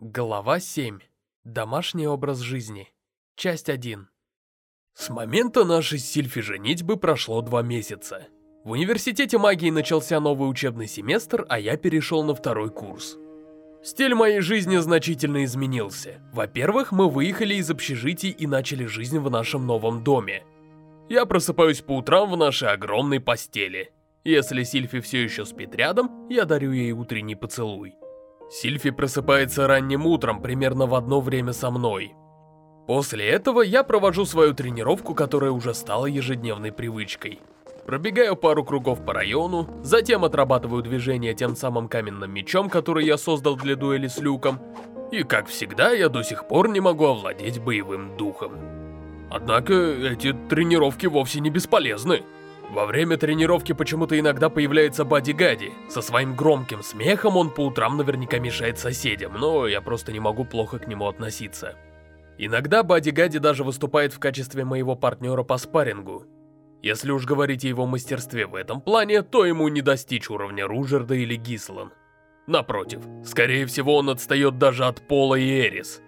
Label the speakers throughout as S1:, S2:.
S1: Глава 7. Домашний образ жизни. Часть 1. С момента нашей Сильфи женитьбы прошло два месяца. В университете магии начался новый учебный семестр, а я перешел на второй курс. Стиль моей жизни значительно изменился. Во-первых, мы выехали из общежитий и начали жизнь в нашем новом доме. Я просыпаюсь по утрам в нашей огромной постели. Если Сильфи все еще спит рядом, я дарю ей утренний поцелуй. Сильфи просыпается ранним утром, примерно в одно время со мной. После этого я провожу свою тренировку, которая уже стала ежедневной привычкой. Пробегаю пару кругов по району, затем отрабатываю движения тем самым каменным мечом, который я создал для дуэли с Люком, и, как всегда, я до сих пор не могу овладеть боевым духом. Однако, эти тренировки вовсе не бесполезны. Во время тренировки почему-то иногда появляется Бади Гади. Со своим громким смехом он по утрам наверняка мешает соседям, но я просто не могу плохо к нему относиться. Иногда Бади Гади даже выступает в качестве моего партнера по спаррингу. Если уж говорить о его мастерстве в этом плане, то ему не достичь уровня Ружерда или Гислан. Напротив, скорее всего он отстает даже от Пола и Эрис.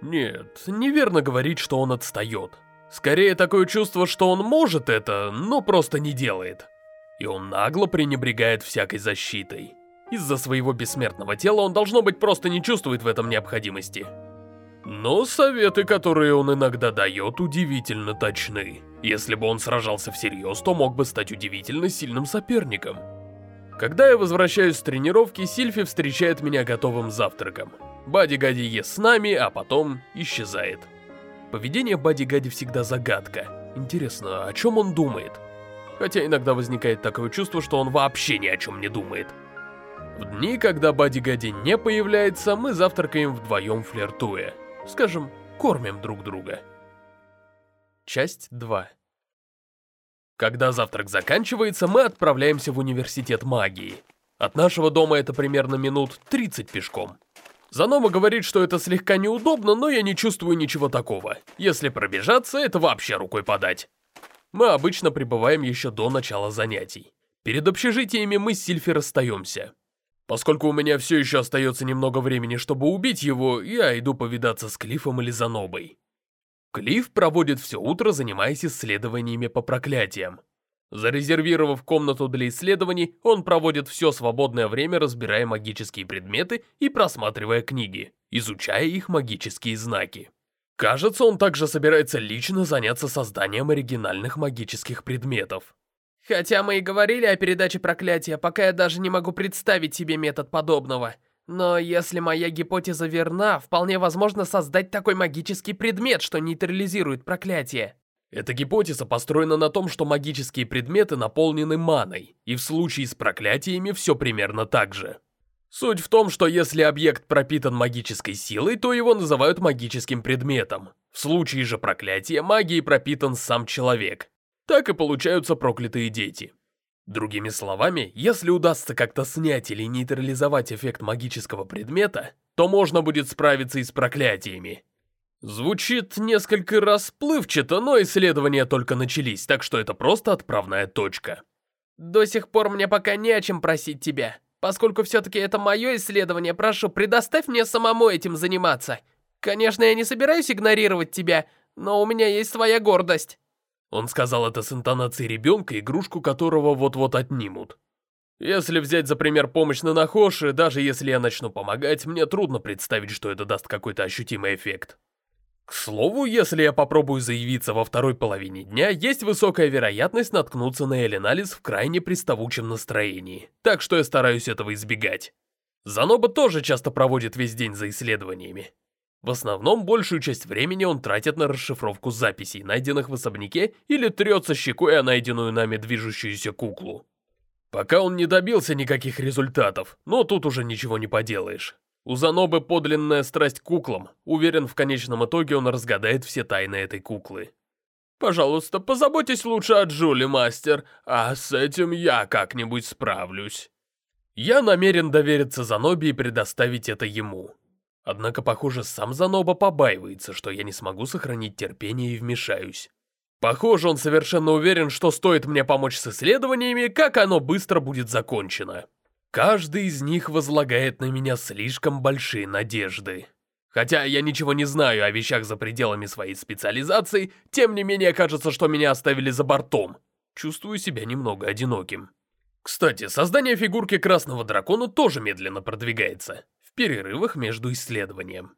S1: Нет, неверно говорить, что он отстает. Скорее такое чувство, что он может это, но просто не делает. И он нагло пренебрегает всякой защитой. Из-за своего бессмертного тела он, должно быть, просто не чувствует в этом необходимости. Но советы, которые он иногда дает, удивительно точны. Если бы он сражался всерьез, то мог бы стать удивительно сильным соперником. Когда я возвращаюсь с тренировки, Сильфи встречает меня готовым завтраком. Бади-гади ест с нами, а потом исчезает. Поведение Бади-гади всегда загадка. Интересно, о чем он думает? Хотя иногда возникает такое чувство, что он вообще ни о чем не думает. В дни, когда Бади-гади не появляется, мы завтракаем вдвоем флиртуя. Скажем, кормим друг друга. Часть 2 Когда завтрак заканчивается, мы отправляемся в университет магии. От нашего дома это примерно минут 30 пешком. Занома говорит, что это слегка неудобно, но я не чувствую ничего такого. Если пробежаться, это вообще рукой подать. Мы обычно прибываем еще до начала занятий. Перед общежитиями мы с Сильфи расстаемся. Поскольку у меня все еще остается немного времени, чтобы убить его, я иду повидаться с Клиффом или Занобой. Клифф проводит все утро, занимаясь исследованиями по проклятиям. Зарезервировав комнату для исследований, он проводит все свободное время, разбирая магические предметы и просматривая книги, изучая их магические знаки. Кажется, он также собирается лично заняться созданием оригинальных магических предметов.
S2: Хотя мы и говорили о передаче проклятия, пока я даже не могу представить себе метод подобного. Но если моя гипотеза верна, вполне возможно создать такой магический предмет, что нейтрализирует проклятие.
S1: Эта гипотеза построена на том, что магические предметы наполнены маной, и в случае с проклятиями все примерно так же. Суть в том, что если объект пропитан магической силой, то его называют магическим предметом. В случае же проклятия магией пропитан сам человек. Так и получаются проклятые дети. Другими словами, если удастся как-то снять или нейтрализовать эффект магического предмета, то можно будет справиться и с проклятиями. Звучит несколько расплывчато, но исследования только начались, так что это просто отправная точка.
S2: До сих пор мне пока не о чем просить тебя. Поскольку все-таки это мое исследование, прошу, предоставь мне самому этим заниматься. Конечно, я не собираюсь игнорировать тебя, но у меня есть своя гордость.
S1: Он сказал это с интонацией ребенка, игрушку которого вот-вот отнимут. Если взять за пример помощь на Нахоши, даже если я начну помогать, мне трудно представить, что это даст какой-то ощутимый эффект. К слову, если я попробую заявиться во второй половине дня, есть высокая вероятность наткнуться на Эленалис в крайне приставучем настроении, так что я стараюсь этого избегать. Заноба тоже часто проводит весь день за исследованиями. В основном, большую часть времени он тратит на расшифровку записей, найденных в особняке, или трется щекой о найденную нами движущуюся куклу. Пока он не добился никаких результатов, но тут уже ничего не поделаешь. У Занобы подлинная страсть к куклам. Уверен, в конечном итоге он разгадает все тайны этой куклы. «Пожалуйста, позаботьтесь лучше о Джули, мастер, а с этим я как-нибудь справлюсь». Я намерен довериться Занобе и предоставить это ему. Однако, похоже, сам Заноба побаивается, что я не смогу сохранить терпение и вмешаюсь. Похоже, он совершенно уверен, что стоит мне помочь с исследованиями, как оно быстро будет закончено. Каждый из них возлагает на меня слишком большие надежды. Хотя я ничего не знаю о вещах за пределами своей специализации, тем не менее кажется, что меня оставили за бортом. Чувствую себя немного одиноким. Кстати, создание фигурки Красного Дракона тоже медленно продвигается, в перерывах между исследованием.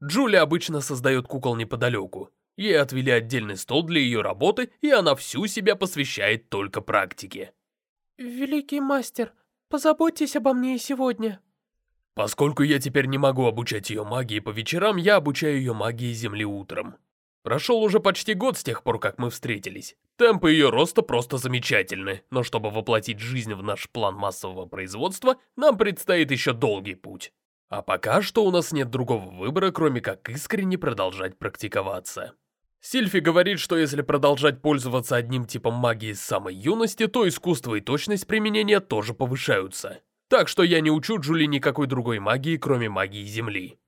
S1: Джулия обычно создает кукол неподалеку. Ей отвели отдельный стол для ее работы, и она всю себя посвящает только практике.
S2: «Великий мастер, позаботьтесь обо мне сегодня».
S1: Поскольку я теперь не могу обучать ее магии по вечерам, я обучаю ее магии Земли утром. Прошел уже почти год с тех пор, как мы встретились. Темпы ее роста просто замечательны, но чтобы воплотить жизнь в наш план массового производства, нам предстоит еще долгий путь. А пока что у нас нет другого выбора, кроме как искренне продолжать практиковаться. Сильфи говорит, что если продолжать пользоваться одним типом магии с самой юности, то искусство и точность применения тоже повышаются. Так что я не учу Джули никакой другой магии, кроме магии Земли.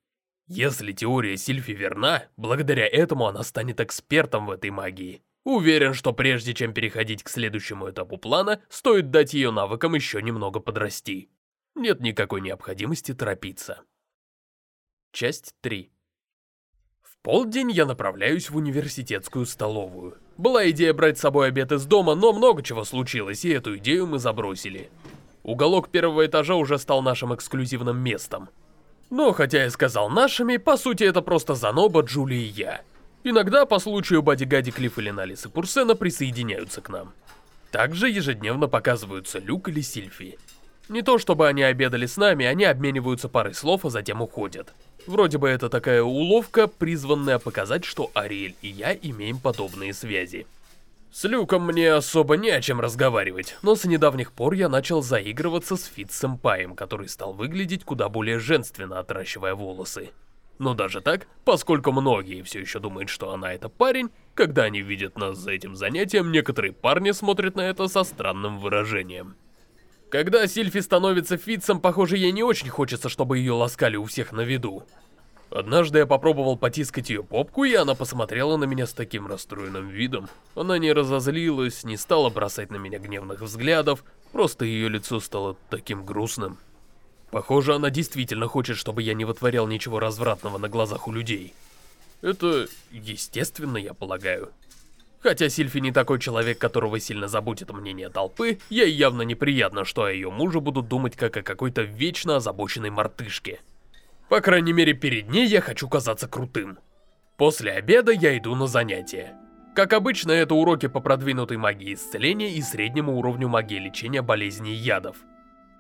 S1: Если теория Сильфи верна, благодаря этому она станет экспертом в этой магии. Уверен, что прежде чем переходить к следующему этапу плана, стоит дать ее навыкам еще немного подрасти. Нет никакой необходимости торопиться. Часть 3 В полдень я направляюсь в университетскую столовую. Была идея брать с собой обед из дома, но много чего случилось, и эту идею мы забросили. Уголок первого этажа уже стал нашим эксклюзивным местом. Но хотя я сказал нашими, по сути это просто Заноба, Джули и я. Иногда по случаю Бадигади, Клифф или Налис и Пурсена присоединяются к нам. Также ежедневно показываются Люк или Сильфи. Не то чтобы они обедали с нами, они обмениваются парой слов, а затем уходят. Вроде бы это такая уловка, призванная показать, что Ариэль и я имеем подобные связи. С Люком мне особо не о чем разговаривать, но с недавних пор я начал заигрываться с Фит-сэмпаем, который стал выглядеть куда более женственно, отращивая волосы. Но даже так, поскольку многие все еще думают, что она это парень, когда они видят нас за этим занятием, некоторые парни смотрят на это со странным выражением. Когда Сильфи становится Фитцем, похоже, ей не очень хочется, чтобы ее ласкали у всех на виду. Однажды я попробовал потискать ее попку, и она посмотрела на меня с таким расстроенным видом. Она не разозлилась, не стала бросать на меня гневных взглядов, просто ее лицо стало таким грустным. Похоже, она действительно хочет, чтобы я не вытворял ничего развратного на глазах у людей. Это естественно, я полагаю. Хотя Сильфи не такой человек, которого сильно заботит мнение толпы, ей явно неприятно, что о ее муже будут думать как о какой-то вечно озабоченной мартышке. По крайней мере, перед ней я хочу казаться крутым. После обеда я иду на занятия. Как обычно, это уроки по продвинутой магии исцеления и среднему уровню магии лечения болезней и ядов.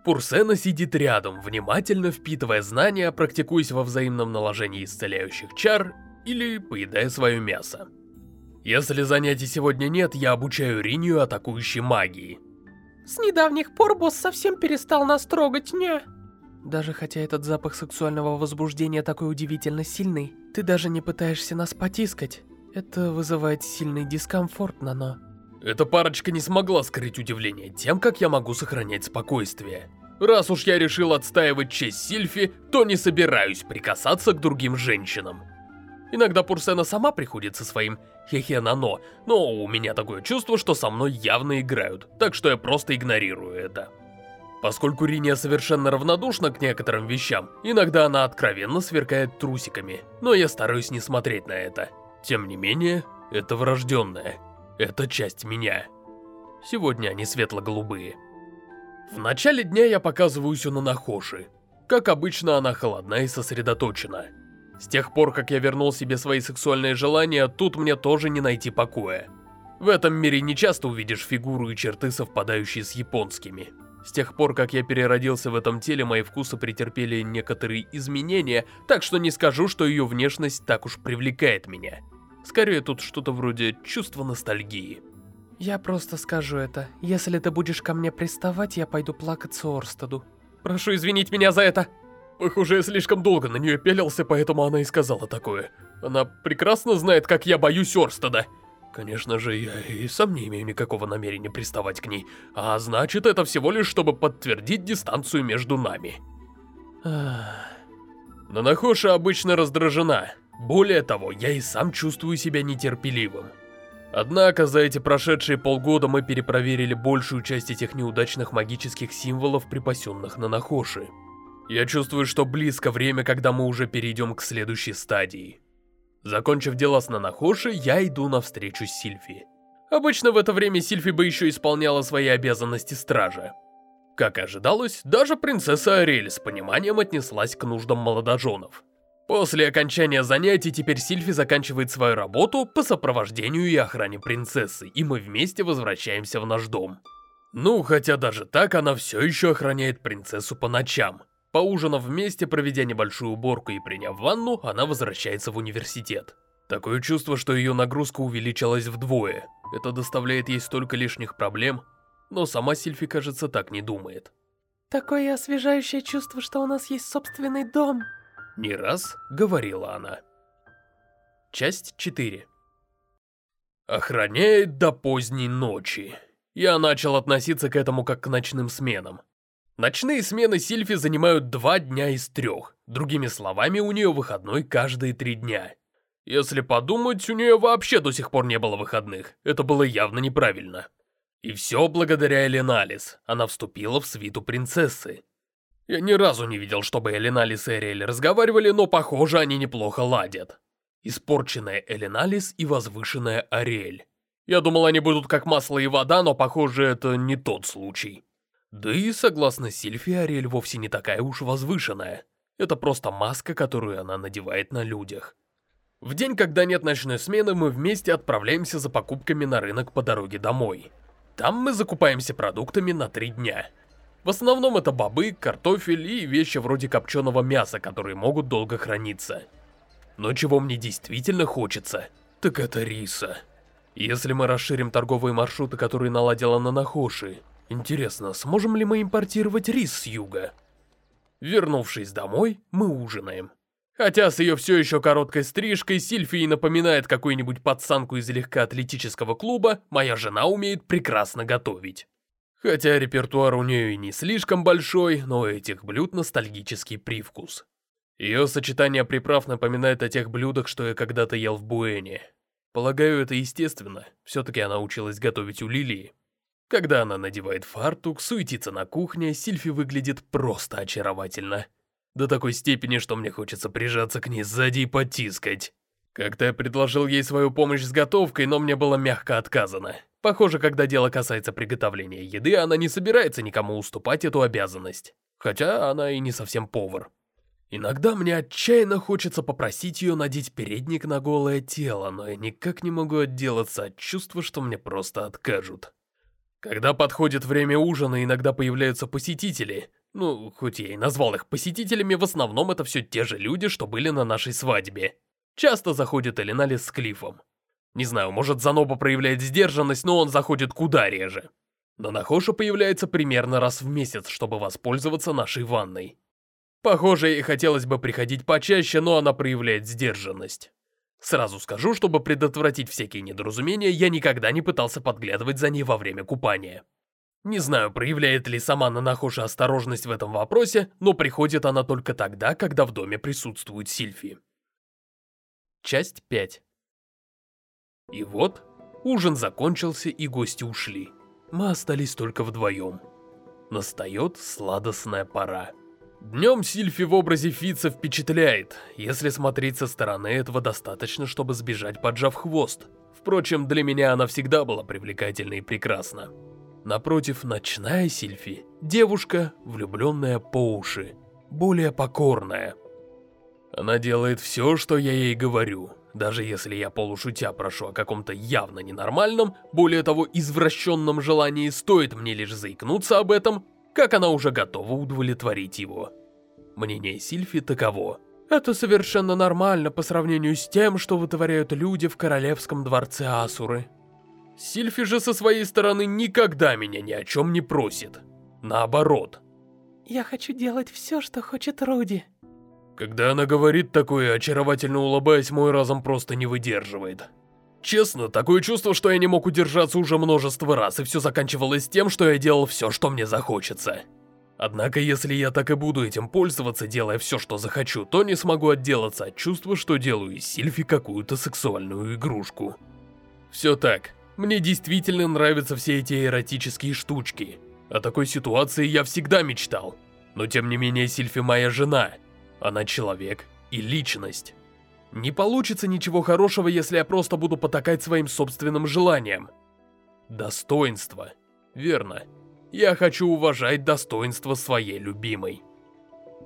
S1: Пурсена сидит рядом, внимательно впитывая знания, практикуясь во взаимном наложении исцеляющих чар или поедая свое мясо. Если занятий сегодня нет, я обучаю Ринью атакующей магии.
S2: С недавних пор босс совсем перестал нас трогать, не? Даже хотя этот запах сексуального возбуждения такой удивительно сильный, ты даже не пытаешься нас потискать. Это вызывает сильный дискомфорт, Нано.
S1: Эта парочка не смогла скрыть удивление тем, как я могу сохранять спокойствие. Раз уж я решил отстаивать честь Сильфи, то не собираюсь прикасаться к другим женщинам. Иногда Пурсена сама приходит со своим хе-хе-нано, но у меня такое чувство, что со мной явно играют, так что я просто игнорирую это. Поскольку Риния совершенно равнодушна к некоторым вещам, иногда она откровенно сверкает трусиками, но я стараюсь не смотреть на это. Тем не менее, это врожденное. Это часть меня. Сегодня они светло-голубые. В начале дня я показываюсь у Нанахоши. Как обычно, она холодна и сосредоточена. С тех пор, как я вернул себе свои сексуальные желания, тут мне тоже не найти покоя. В этом мире не часто увидишь фигуру и черты, совпадающие с японскими. С тех пор, как я переродился в этом теле, мои вкусы претерпели некоторые изменения, так что не скажу, что ее внешность так уж привлекает меня. Скорее, тут что-то вроде чувства ностальгии.
S2: Я просто скажу это. Если ты будешь ко мне приставать, я пойду плакаться Орстаду.
S1: Прошу извинить меня за это. Похоже, я слишком долго на нее пелился, поэтому она и сказала такое. Она прекрасно знает, как я боюсь Орстада. Конечно же, я и сам не имею никакого намерения приставать к ней, а значит, это всего лишь, чтобы подтвердить дистанцию между нами. Нанахоша обычно раздражена. Более того, я и сам чувствую себя нетерпеливым. Однако, за эти прошедшие полгода мы перепроверили большую часть этих неудачных магических символов, припасенных на Нахоши. Я чувствую, что близко время, когда мы уже перейдем к следующей стадии. Закончив дела с Нанахоши, я иду навстречу Сильфи. Обычно в это время Сильфи бы еще исполняла свои обязанности стража. Как и ожидалось, даже принцесса Ариэль с пониманием отнеслась к нуждам молодоженов. После окончания занятий теперь Сильфи заканчивает свою работу по сопровождению и охране принцессы, и мы вместе возвращаемся в наш дом. Ну, хотя даже так она все еще охраняет принцессу по ночам. Поужинав вместе, проведя небольшую уборку и приняв ванну, она возвращается в университет. Такое чувство, что ее нагрузка увеличилась вдвое. Это доставляет ей столько лишних проблем, но сама Сильфи, кажется, так не думает.
S2: Такое освежающее чувство, что у нас есть собственный дом.
S1: Не раз говорила она. Часть 4 Охраняет до поздней ночи. Я начал относиться к этому как к ночным сменам. Ночные смены Сильфи занимают два дня из трех. Другими словами, у нее выходной каждые три дня. Если подумать, у нее вообще до сих пор не было выходных. Это было явно неправильно. И все благодаря Эленалис. Она вступила в свиту принцессы. Я ни разу не видел, чтобы Эленалис и Эриэль разговаривали, но похоже, они неплохо ладят. Испорченная Эленалис и возвышенная Ариэль. Я думал, они будут как масло и вода, но похоже, это не тот случай. Да и, согласно Сильфи, Ариэль вовсе не такая уж возвышенная. Это просто маска, которую она надевает на людях. В день, когда нет ночной смены, мы вместе отправляемся за покупками на рынок по дороге домой. Там мы закупаемся продуктами на три дня. В основном это бобы, картофель и вещи вроде копченого мяса, которые могут долго храниться. Но чего мне действительно хочется, так это риса. Если мы расширим торговые маршруты, которые наладила Нанахоши, Интересно, сможем ли мы импортировать рис с юга? Вернувшись домой, мы ужинаем. Хотя с ее все еще короткой стрижкой Сильфии напоминает какую-нибудь пацанку из легкоатлетического клуба, моя жена умеет прекрасно готовить. Хотя репертуар у нее и не слишком большой, но у этих блюд ностальгический привкус. Ее сочетание приправ напоминает о тех блюдах, что я когда-то ел в Буэне. Полагаю, это естественно, все-таки она училась готовить у Лилии. Когда она надевает фартук, суетится на кухне, Сильфи выглядит просто очаровательно. До такой степени, что мне хочется прижаться к ней сзади и потискать. Как-то я предложил ей свою помощь с готовкой, но мне было мягко отказано. Похоже, когда дело касается приготовления еды, она не собирается никому уступать эту обязанность. Хотя она и не совсем повар. Иногда мне отчаянно хочется попросить ее надеть передник на голое тело, но я никак не могу отделаться от чувства, что мне просто откажут. Когда подходит время ужина, иногда появляются посетители. Ну, хоть я и назвал их посетителями, в основном это все те же люди, что были на нашей свадьбе. Часто заходит Элинали с Клифом. Не знаю, может Заноба проявляет сдержанность, но он заходит куда реже. Но Нахоша появляется примерно раз в месяц, чтобы воспользоваться нашей ванной. Похоже, ей хотелось бы приходить почаще, но она проявляет сдержанность. Сразу скажу, чтобы предотвратить всякие недоразумения, я никогда не пытался подглядывать за ней во время купания. Не знаю, проявляет ли сама Нанахоша осторожность в этом вопросе, но приходит она только тогда, когда в доме присутствует Сильфи. Часть 5 И вот, ужин закончился и гости ушли. Мы остались только вдвоем. Настает сладостная пора. Днем Сильфи в образе Фица впечатляет. Если смотреть со стороны, этого достаточно, чтобы сбежать, поджав хвост. Впрочем, для меня она всегда была привлекательна и прекрасна. Напротив, ночная Сильфи – девушка, влюбленная по уши, более покорная. Она делает все, что я ей говорю. Даже если я полушутя прошу о каком-то явно ненормальном, более того, извращенном желании, стоит мне лишь заикнуться об этом, как она уже готова удовлетворить его. Мнение Сильфи таково. Это совершенно нормально по сравнению с тем, что вытворяют люди в королевском дворце Асуры. Сильфи же со своей стороны никогда меня ни о чем не просит. Наоборот.
S2: Я хочу делать все, что хочет Руди.
S1: Когда она говорит такое, очаровательно улыбаясь, мой разум просто не выдерживает. Честно, такое чувство, что я не мог удержаться уже множество раз, и все заканчивалось тем, что я делал все, что мне захочется. Однако, если я так и буду этим пользоваться, делая все, что захочу, то не смогу отделаться от чувства, что делаю из Сильфи какую-то сексуальную игрушку. Все так. Мне действительно нравятся все эти эротические штучки. О такой ситуации я всегда мечтал. Но тем не менее Сильфи моя жена. Она человек и личность. Не получится ничего хорошего, если я просто буду потакать своим собственным желаниям. Достоинство. Верно. Я хочу уважать достоинство своей любимой.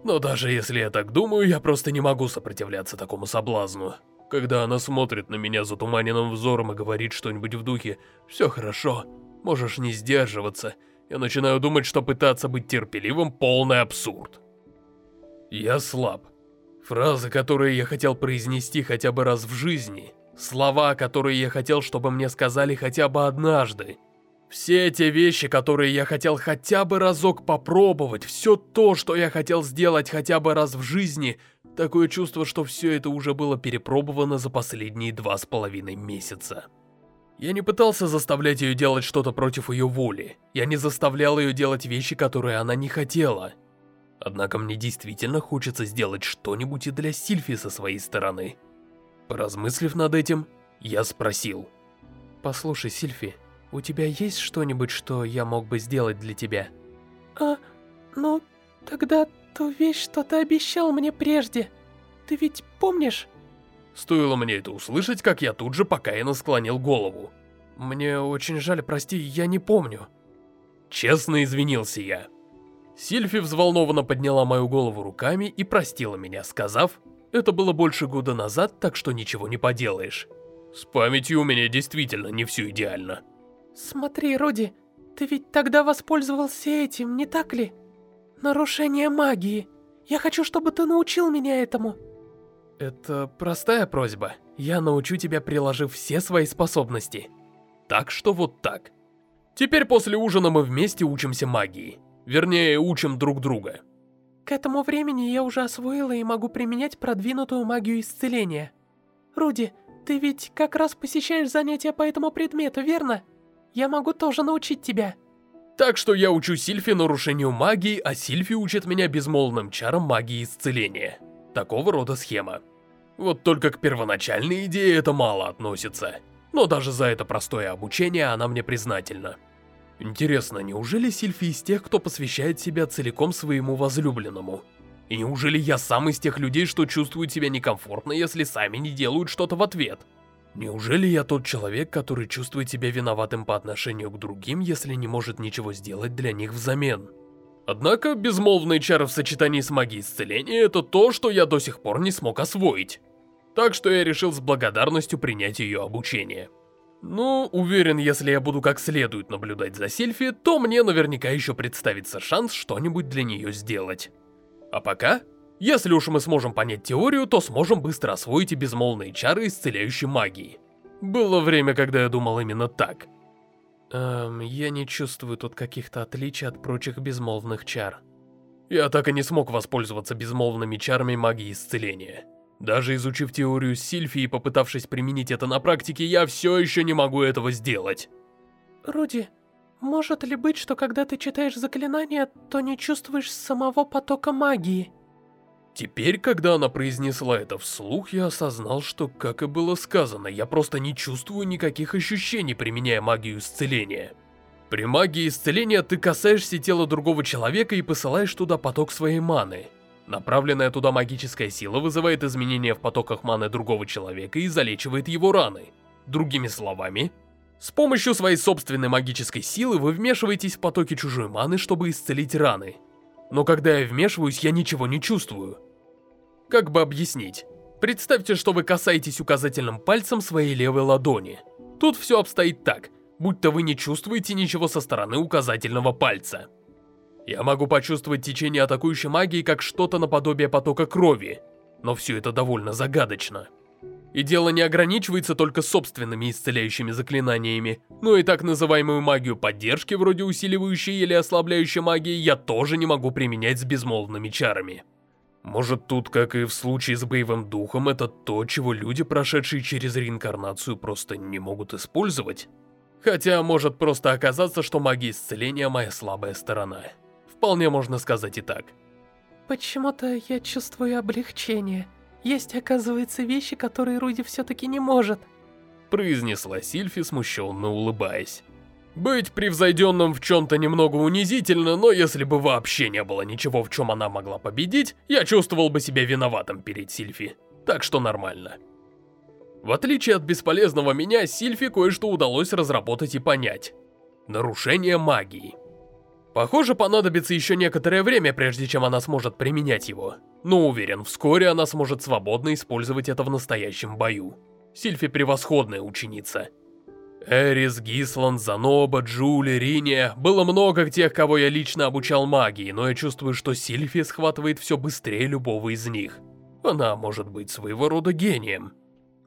S1: Но даже если я так думаю, я просто не могу сопротивляться такому соблазну. Когда она смотрит на меня затуманенным взором и говорит что-нибудь в духе «Все хорошо, можешь не сдерживаться», я начинаю думать, что пытаться быть терпеливым – полный абсурд. Я слаб. Фразы, которые я хотел произнести хотя бы раз в жизни, слова, которые я хотел, чтобы мне сказали хотя бы однажды, все те вещи, которые я хотел хотя бы разок попробовать, все то, что я хотел сделать хотя бы раз в жизни, такое чувство, что все это уже было перепробовано за последние два с половиной месяца. Я не пытался заставлять ее делать что-то против ее воли. Я не заставлял ее делать вещи, которые она не хотела. Однако мне действительно хочется сделать что-нибудь и для Сильфи со своей стороны. Поразмыслив над этим, я спросил. «Послушай, Сильфи, у тебя есть что-нибудь, что я мог бы сделать для тебя?»
S2: «А, ну, тогда ту вещь, что ты обещал мне прежде. Ты ведь помнишь?»
S1: Стоило мне это услышать, как я тут же покаянно склонил голову. «Мне очень жаль, прости, я не помню». Честно извинился я. Сильфи взволнованно подняла мою голову руками и простила меня, сказав, «Это было больше года назад, так что ничего не поделаешь». С памятью у меня действительно не все идеально.
S2: Смотри, Руди, ты ведь тогда воспользовался этим, не так ли? Нарушение магии. Я хочу, чтобы ты научил меня этому.
S1: Это простая просьба. Я научу тебя, приложив все свои способности. Так что вот так. Теперь после ужина мы вместе учимся магии. Вернее, учим друг друга.
S2: К этому времени я уже освоила и могу применять продвинутую магию исцеления. Руди, ты ведь как раз посещаешь занятия по этому предмету, верно? Я могу тоже научить тебя.
S1: Так что я учу Сильфи нарушению магии, а Сильфи учит меня безмолвным чарам магии исцеления. Такого рода схема. Вот только к первоначальной идее это мало относится. Но даже за это простое обучение она мне признательна. Интересно, неужели Сильфи из тех, кто посвящает себя целиком своему возлюбленному? И неужели я сам из тех людей, что чувствуют себя некомфортно, если сами не делают что-то в ответ? Неужели я тот человек, который чувствует себя виноватым по отношению к другим, если не может ничего сделать для них взамен? Однако, безмолвные чары в сочетании с магией исцеления – это то, что я до сих пор не смог освоить. Так что я решил с благодарностью принять ее обучение. Ну, уверен, если я буду как следует наблюдать за Сильфи, то мне наверняка еще представится шанс что-нибудь для нее сделать. А пока если уж мы сможем понять теорию, то сможем быстро освоить и безмолвные чары исцеляющей магии. Было время, когда я думал именно так. Эм, я не чувствую тут каких-то отличий от прочих безмолвных чар. Я так и не смог воспользоваться безмолвными чарами магии исцеления. Даже изучив теорию Сильфи и попытавшись применить это на практике, я все еще не могу этого сделать.
S2: Руди, может ли быть, что когда ты читаешь заклинания, то не чувствуешь самого потока магии?
S1: Теперь, когда она произнесла это вслух, я осознал, что, как и было сказано, я просто не чувствую никаких ощущений, применяя магию исцеления. При магии исцеления ты касаешься тела другого человека и посылаешь туда поток своей маны. Направленная туда магическая сила вызывает изменения в потоках маны другого человека и залечивает его раны. Другими словами, с помощью своей собственной магической силы вы вмешиваетесь в потоки чужой маны, чтобы исцелить раны. Но когда я вмешиваюсь, я ничего не чувствую. Как бы объяснить? Представьте, что вы касаетесь указательным пальцем своей левой ладони. Тут все обстоит так, будто вы не чувствуете ничего со стороны указательного пальца. Я могу почувствовать течение атакующей магии как что-то наподобие потока крови, но все это довольно загадочно. И дело не ограничивается только собственными исцеляющими заклинаниями, но и так называемую магию поддержки, вроде усиливающей или ослабляющей магии, я тоже не могу применять с безмолвными чарами. Может тут, как и в случае с боевым духом, это то, чего люди, прошедшие через реинкарнацию, просто не могут использовать? Хотя может просто оказаться, что магия исцеления моя слабая сторона. Вполне можно сказать и так.
S2: Почему-то я чувствую облегчение. Есть, оказывается, вещи, которые Руди все-таки не может.
S1: Произнесла Сильфи, смущенно улыбаясь. Быть превзойденным в чем-то немного унизительно, но если бы вообще не было ничего, в чем она могла победить, я чувствовал бы себя виноватым перед Сильфи. Так что нормально. В отличие от бесполезного меня, Сильфи кое-что удалось разработать и понять. Нарушение магии. Похоже, понадобится еще некоторое время, прежде чем она сможет применять его. Но уверен, вскоре она сможет свободно использовать это в настоящем бою. Сильфи превосходная ученица. Эрис, Гислан, Заноба, Джули, Риния. Было много тех, кого я лично обучал магии, но я чувствую, что Сильфи схватывает все быстрее любого из них. Она может быть своего рода гением.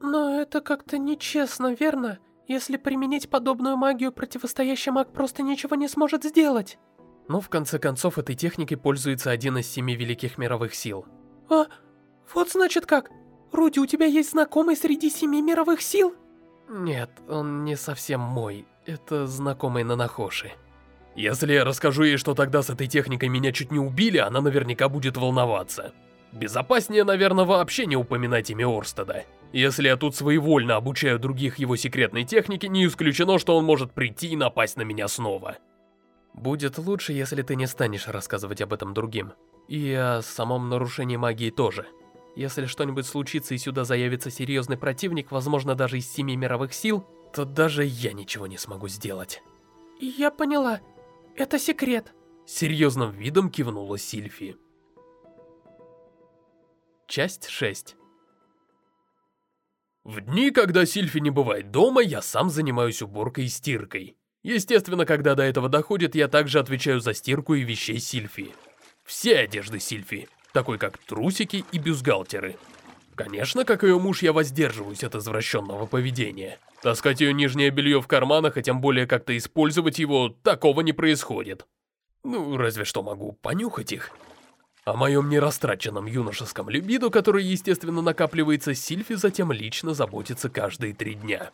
S2: Но это как-то нечестно, верно? Если применить подобную магию, противостоящий маг просто ничего не сможет сделать.
S1: Но в конце концов этой техникой пользуется один из семи великих мировых сил.
S2: А, вот значит как. Руди, у тебя есть знакомый среди семи мировых сил?
S1: Нет, он не совсем мой. Это знакомый Нанахоши. Если я расскажу ей, что тогда с этой техникой меня чуть не убили, она наверняка будет волноваться. Безопаснее, наверное, вообще не упоминать имя Орстеда. Если я тут своевольно обучаю других его секретной технике, не исключено, что он может прийти и напасть на меня снова. Будет лучше, если ты не станешь рассказывать об этом другим. И о самом нарушении магии тоже. Если что-нибудь случится и сюда заявится серьезный противник, возможно, даже из семи мировых сил, то даже я ничего не смогу сделать.
S2: Я поняла. Это секрет.
S1: Серьезным видом кивнула Сильфи. Часть 6 В дни, когда Сильфи не бывает дома, я сам занимаюсь уборкой и стиркой. Естественно, когда до этого доходит, я также отвечаю за стирку и вещей Сильфи. Все одежды Сильфи, такой как трусики и бюстгальтеры. Конечно, как ее муж, я воздерживаюсь от извращенного поведения. Таскать ее нижнее белье в карманах, и тем более как-то использовать его, такого не происходит. Ну, разве что могу понюхать их. О моем нерастраченном юношеском либидо, который, естественно, накапливается, Сильфи затем лично заботится каждые три дня.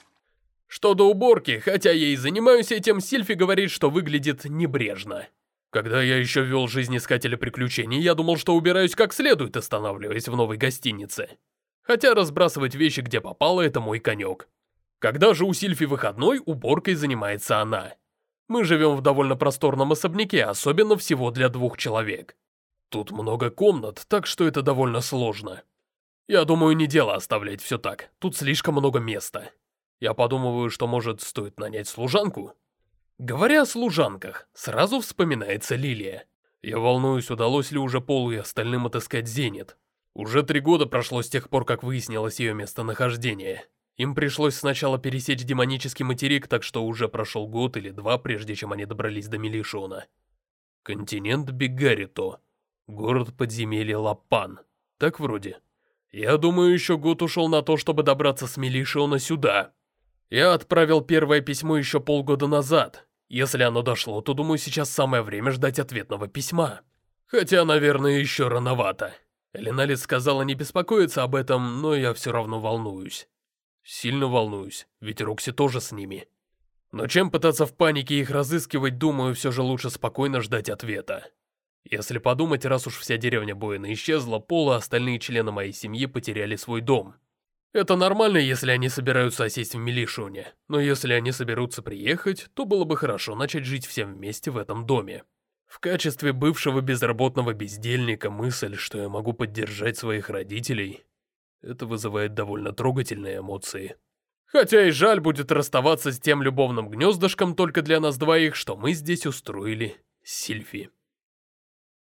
S1: Что до уборки, хотя я и занимаюсь этим, Сильфи говорит, что выглядит небрежно. Когда я еще вел жизнь искателя приключений, я думал, что убираюсь как следует, останавливаясь в новой гостинице. Хотя разбрасывать вещи где попало, это мой конек. Когда же у Сильфи выходной, уборкой занимается она. Мы живем в довольно просторном особняке, особенно всего для двух человек. Тут много комнат, так что это довольно сложно. Я думаю, не дело оставлять все так, тут слишком много места. Я подумываю, что может стоит нанять служанку. Говоря о служанках, сразу вспоминается Лилия. Я волнуюсь, удалось ли уже Полу и остальным отыскать Зенит. Уже три года прошло с тех пор, как выяснилось ее местонахождение. Им пришлось сначала пересечь демонический материк, так что уже прошел год или два, прежде чем они добрались до Мелишона. Континент Бегарито. Город подземелья Лапан. Так вроде. Я думаю, еще год ушел на то, чтобы добраться с Мелишиона сюда. Я отправил первое письмо еще полгода назад. Если оно дошло, то думаю, сейчас самое время ждать ответного письма. Хотя, наверное, еще рановато. Эленалис сказала не беспокоиться об этом, но я все равно волнуюсь. Сильно волнуюсь, ведь Рокси тоже с ними. Но чем пытаться в панике их разыскивать, думаю, все же лучше спокойно ждать ответа. Если подумать, раз уж вся деревня Боина исчезла, Пола остальные члены моей семьи потеряли свой дом. Это нормально, если они собираются осесть в Милишуне, но если они соберутся приехать, то было бы хорошо начать жить всем вместе в этом доме. В качестве бывшего безработного бездельника мысль, что я могу поддержать своих родителей, это вызывает довольно трогательные эмоции. Хотя и жаль будет расставаться с тем любовным гнездышком только для нас двоих, что мы здесь устроили Сильфи.